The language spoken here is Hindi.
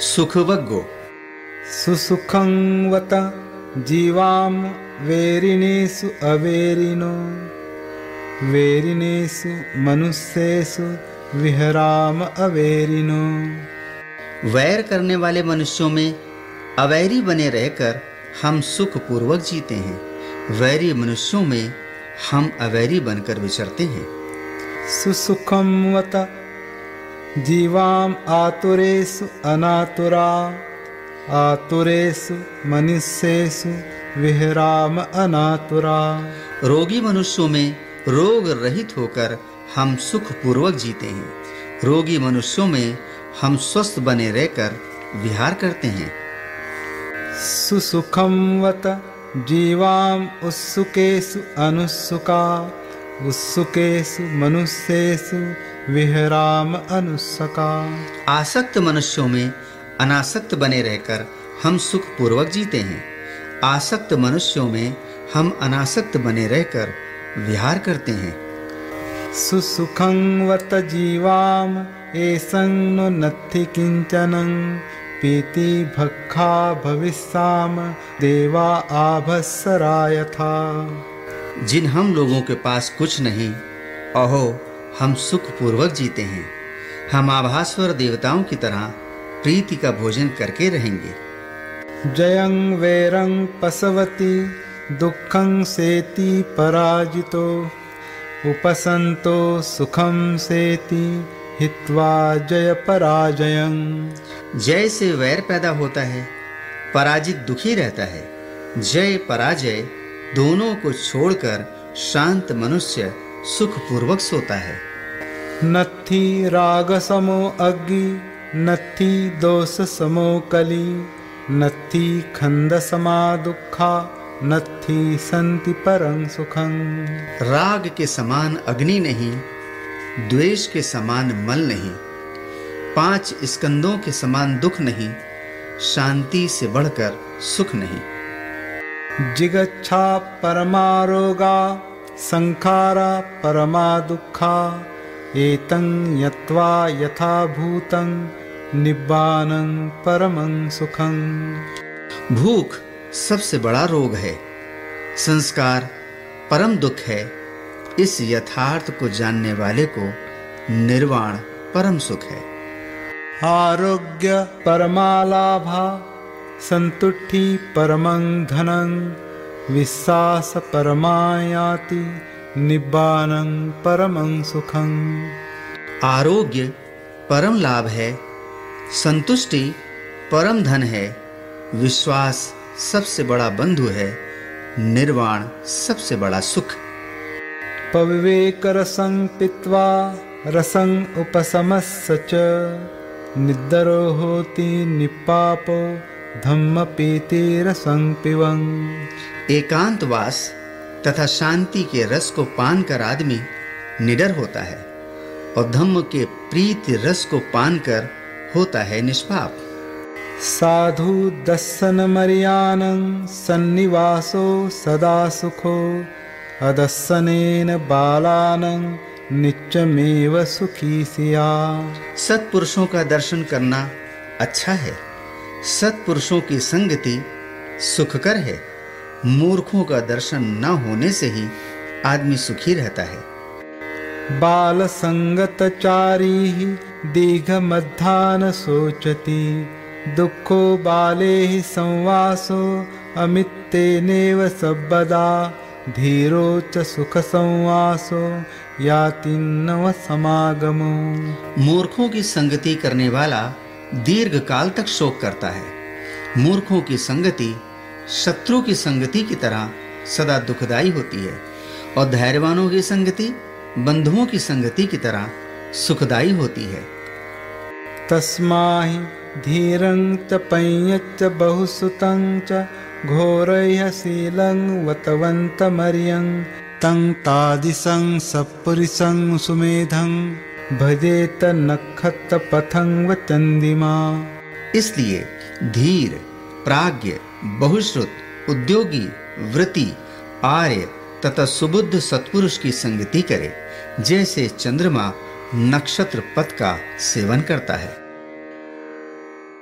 सुखवग्गो। सुसुखं वत जीवां वेरिनेषु अवेरिनो वेरिनेषु मनुष्येषु विहराम अवेरिनो वैर करने वाले मनुष्यों में अवैरी बने रहकर हम सुख पूर्वक जीते हैं। वैरी मनुष्यों में हम अवैरी बनकर विचरते हैं। सुसुखं वत जीवाम आतुरेषु अनातुरा। आतुरेषु मनुष्येषु विहराम अनातुरा। रोगी मनुष्यों में रोग रहित होकर हम सुख पूर्वक जीते हैं। रोगी मनुष्यों में हम स्वस्थ बने रहकर विहार करते हैं। सुसुखं वत जीवाम उत्सुकेषु अनुसुका। उत्सुकेषु मनुष्येषु विहराम अनुसका। आसक्त मनुष्यों में अनासक्त बने रहकर हम सुख पूर्वक जीते हैं। आसक्त मनुष्यों में हम अनासक्त बने रहकर विहार करते हैं। सुसुखं वत जीवाम एसं नो नत्थि किंचनं पीति भक्खा भविष्याम देवा आभस्सराय था जिन हम लोगों के पास कुछ नहीं अहो हम सुख पूर्वक जीते हैं। हम आभास्वर देवताओं की तरह प्रीति का भोजन करके रहेंगे। जयं वैरं पसवति दुःखं सेति पराजितो उपसन्तो सुखं सेति हित्वा जय पराजयं जय से वैर पैदा होता है पराजित दुखी रहता है। जय पराजय दोनों को छोड़कर शांत मनुष्य सुख पूर्वक सोता है। नत्थि राग समो अग्नि नत्थि दोष समो कली नत्थि खंद समा दुखा नत्थि संति परं सुखं। राग के समान अग्नि नहीं द्वेष के समान मल नहीं पाँच स्कंदों के समान दुख नहीं शांति से बढ़कर सुख नहीं। जिगच्छा परमारोगा संखारा परमा दुखा एतं यत्वा यथा भूतं निब्बानं परमं सुखं भूख सबसे बड़ा रोग है। संस्कार परम दुख है। इस यथार्थ को जानने वाले को निर्वाण परम सुख है। आरोग्य परमालाभा संतुष्टि परमं धनं विश्वास परमायाति निब्बानं परमं सुखं। आरोग्य परम लाभ है संतुष्टि परम धन है विश्वास सबसे बड़ा बंधु है निर्वाण सबसे बड़ा सुख। पविवेकरसं पीत्वा रसं उपशमस्य च निद्रो होति निपापो धम्म पीतिरसं पिबं एकांतवास तथा शांति के रस को पान कर आदमी निडर होता है और धम्म के प्रीति रस को पान कर होता है निष्पाप। साधु दर्शन मर्यानं सन्निवासो सदा सुखो अदर्शनेन बालानं नित्यमेव सुखी सिया। सत्पुरुषों का दर्शन करना अच्छा है। सत्पुरुषों की संगति सुखकर है। मूर्खों का दर्शन न होने से ही आदमी सुखी रहता है। बाल संगत चारी दीघ मध्यान सोचती दुखो बाले ही संवासो अमित्तेनेव सबदा धीरो च सुख संवासो याति नव समागमो। मूर्खों की संगति करने वाला दीर्घ काल तक शोक करता है। मूर्खों की संगति शत्रु की संगति की तरह सदा दुखदाई होती है और धैर्यवानों की संगति, बंधुओं की संगति की तरह सुखदाई होती है। तस्माहि धीरं च पञ्यच्च बहुसुतं च घोरयः शीलं वतवन्तमर्यं तं तादिशं सपुरिशं सुमेधं भजेत नखत पथंग चंदिमा। इसलिए धीर, प्राज्ञ, बहुश्रुत, उद्योगी, वृत्ति, आर्य तथा सुबुद्ध सत्पुरुष की संगति करे, जैसे चंद्रमा नक्षत्र पथ का सेवन करता है।